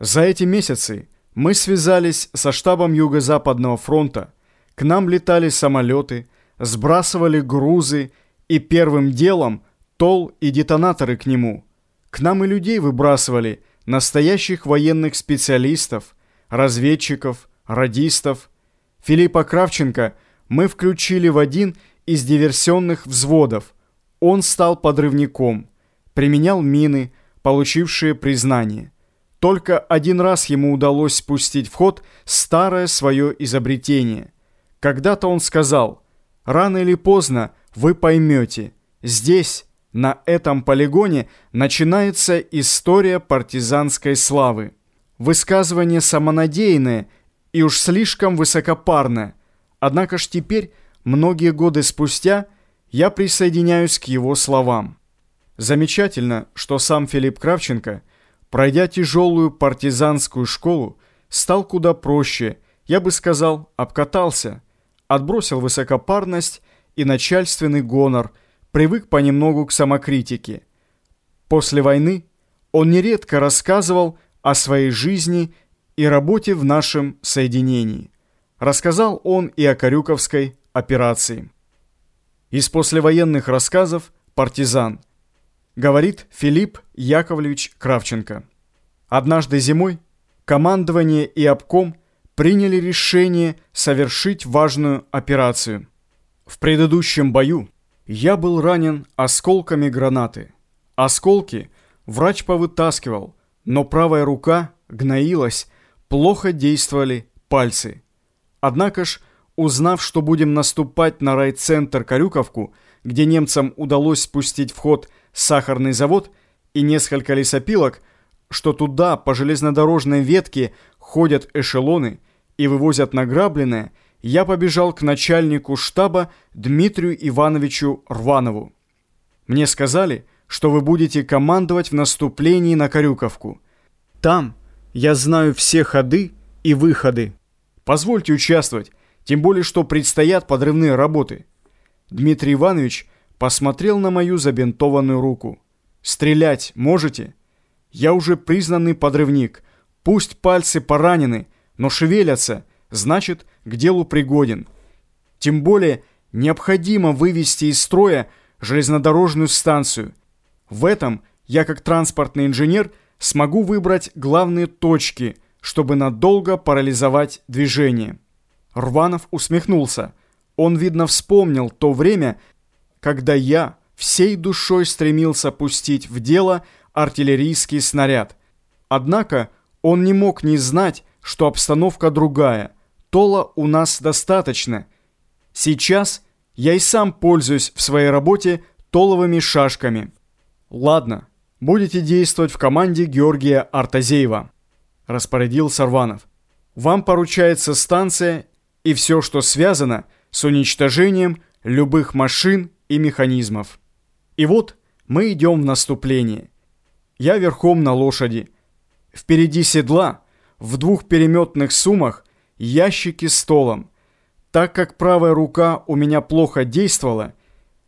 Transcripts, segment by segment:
За эти месяцы мы связались со штабом Юго-Западного фронта, к нам летали самолеты, сбрасывали грузы и первым делом тол и детонаторы к нему. К нам и людей выбрасывали, настоящих военных специалистов, разведчиков, радистов. Филиппа Кравченко мы включили в один из диверсионных взводов. Он стал подрывником, применял мины, получившие признание. Только один раз ему удалось спустить в ход старое свое изобретение. Когда-то он сказал, «Рано или поздно вы поймете, здесь, на этом полигоне, начинается история партизанской славы». Высказывание самонадеянное и уж слишком высокопарное, однако ж теперь, многие годы спустя, я присоединяюсь к его словам. Замечательно, что сам Филипп Кравченко – пройдя тяжелую партизанскую школу, стал куда проще, я бы сказал, обкатался, отбросил высокопарность и начальственный гонор, привык понемногу к самокритике. После войны он нередко рассказывал о своей жизни и работе в нашем соединении. Рассказал он и о Карюковской операции. Из послевоенных рассказов «Партизан» говорит Филипп Яковлевич Кравченко. Однажды зимой командование и обком приняли решение совершить важную операцию. В предыдущем бою я был ранен осколками гранаты. Осколки врач повытаскивал, но правая рука гноилась, плохо действовали пальцы. Однако ж, узнав, что будем наступать на райцентр Карюковку, где немцам удалось спустить в ход сахарный завод и несколько лесопилок, что туда по железнодорожной ветке ходят эшелоны и вывозят награбленное, я побежал к начальнику штаба Дмитрию Ивановичу Рванову. Мне сказали, что вы будете командовать в наступлении на Карюковку. Там я знаю все ходы и выходы. Позвольте участвовать, тем более, что предстоят подрывные работы. Дмитрий Иванович – посмотрел на мою забинтованную руку. «Стрелять можете?» «Я уже признанный подрывник. Пусть пальцы поранены, но шевелятся, значит, к делу пригоден. Тем более необходимо вывести из строя железнодорожную станцию. В этом я, как транспортный инженер, смогу выбрать главные точки, чтобы надолго парализовать движение». Рванов усмехнулся. Он, видно, вспомнил то время, когда я всей душой стремился пустить в дело артиллерийский снаряд. Однако он не мог не знать, что обстановка другая. Тола у нас достаточно. Сейчас я и сам пользуюсь в своей работе толовыми шашками. Ладно, будете действовать в команде Георгия Артазеева, распорядил Сарванов. Вам поручается станция и все, что связано с уничтожением любых машин и механизмов. И вот мы идем в наступление. Я верхом на лошади. Впереди седла, в двух переметных сумах, ящики с столом. Так как правая рука у меня плохо действовала,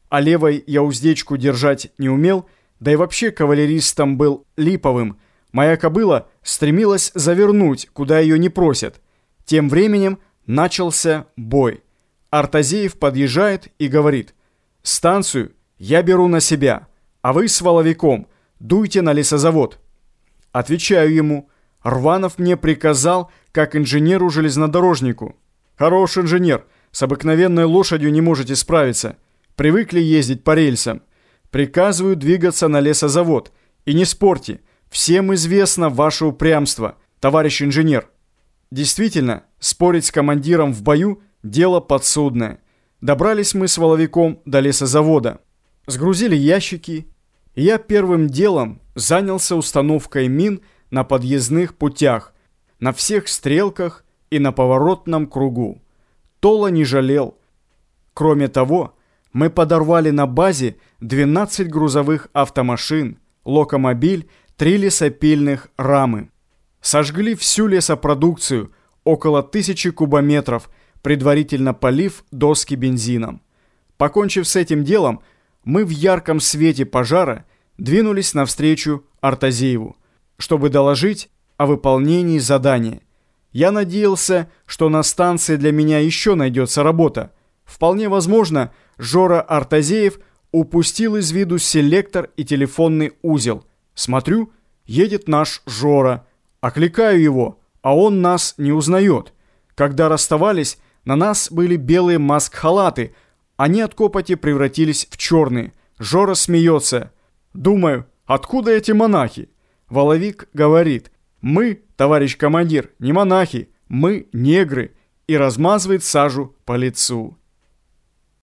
а левой я уздечку держать не умел, да и вообще кавалеристом был липовым, моя кобыла стремилась завернуть, куда ее не просят. Тем временем начался бой. Артазеев подъезжает и говорит – Станцию я беру на себя, а вы с воловиком дуйте на лесозавод. Отвечаю ему, Рванов мне приказал, как инженеру-железнодорожнику. Хороший инженер, с обыкновенной лошадью не можете справиться. Привыкли ездить по рельсам. Приказываю двигаться на лесозавод. И не спорьте, всем известно ваше упрямство, товарищ инженер. Действительно, спорить с командиром в бою – дело подсудное. Добрались мы с воловиком до лесозавода. Сгрузили ящики. Я первым делом занялся установкой мин на подъездных путях, на всех стрелках и на поворотном кругу. Тола не жалел. Кроме того, мы подорвали на базе 12 грузовых автомашин, локомобиль, три лесопильных рамы. Сожгли всю лесопродукцию, около тысячи кубометров – предварительно полив доски бензином. Покончив с этим делом, мы в ярком свете пожара двинулись навстречу Артазееву, чтобы доложить о выполнении задания. Я надеялся, что на станции для меня еще найдется работа. Вполне возможно, Жора Артазеев упустил из виду селектор и телефонный узел. Смотрю, едет наш Жора. Окликаю его, а он нас не узнает. Когда расставались, на нас были белые маск-халаты. Они от копоти превратились в черные. Жора смеется. Думаю, откуда эти монахи? Воловик говорит, мы, товарищ командир, не монахи, мы негры, и размазывает сажу по лицу.